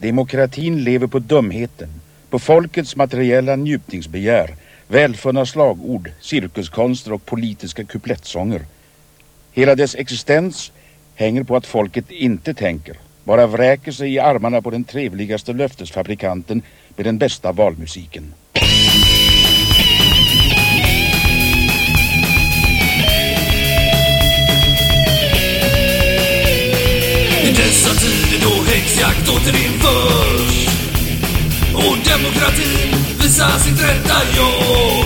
Demokratin lever på dumheten, på folkets materiella njutningsbegär, välfunna slagord, cirkuskonster och politiska kuplettsånger. Hela dess existens hänger på att folket inte tänker, bara vräker sig i armarna på den trevligaste löftesfabrikanten med den bästa valmusiken. Återinförs och demokratin visar sitt rätta jag.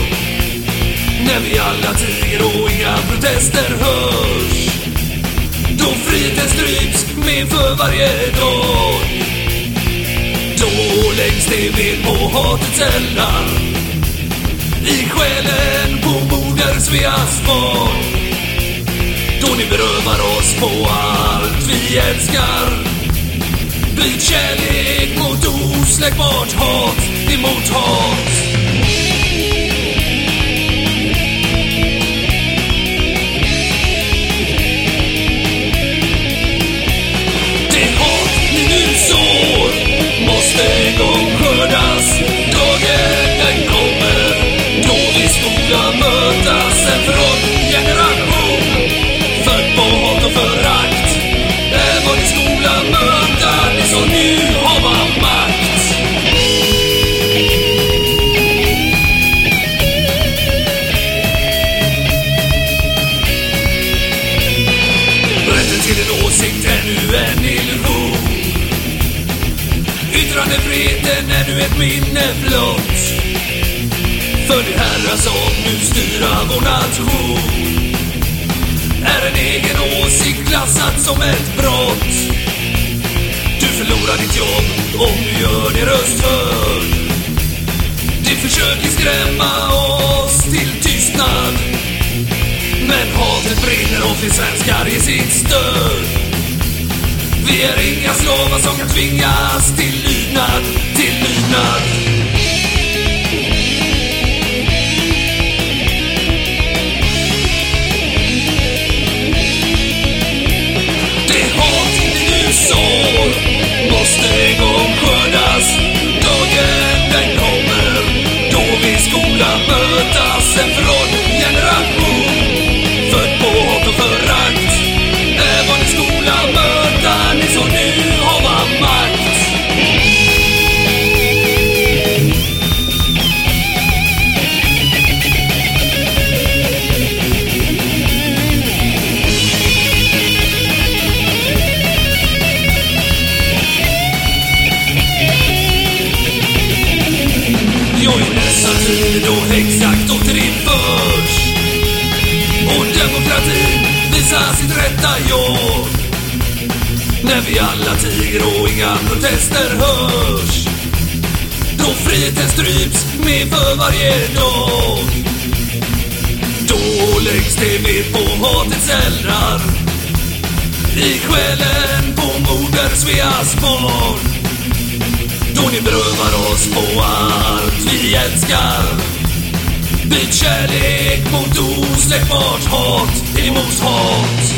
När vi alla tiger och inga protester hörs. Då friheten stryps med för varje dag. Då läggs det ved på hatets eldar. I själen på moder Sveas barn. Då ni berövar oss på allt vi älskar. Kärlek mot osläckbart hat emot hat. Till en åsikt är nu en illusion. Yttrandefriheten är nu ett minne blott. För de herrar som nu styra vår nation är en egen åsikt klassad som ett brott. Du förlorar ditt jobb om du gör din röst hörd. De försöker skrämma oss till brinner och vi svenskar i sitt stöd. Vi är inga slavar som kan tvingas till lydnad, till lydnad. Visa sitt rätta jag. När vi alla tiger och inga protester hörs. Då friheten stryps med för varje dag. Då läggs det ved på hatets eldar. I själen på moder Sveas barn. Då ni berövar oss på allt vi älskar. Byt kärlek mot osläckbart hat emot hat.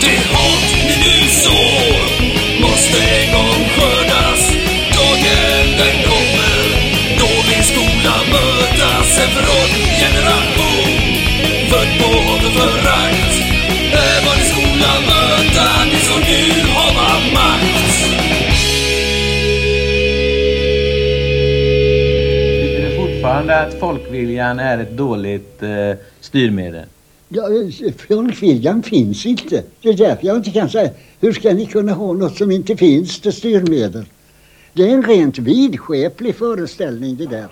Det hat ni nu sår måste en gång skördas. Dagen den kommer då vi skola mötas. En från Gud har hava makt. Tycker du fortfarande att folkviljan är ett dåligt eh, styrmedel? Ja, folkviljan finns inte. Det är därför jag inte kan säga hur ska ni kunna ha något som inte finns till styrmedel. Det är en rent vidskeplig föreställning det där.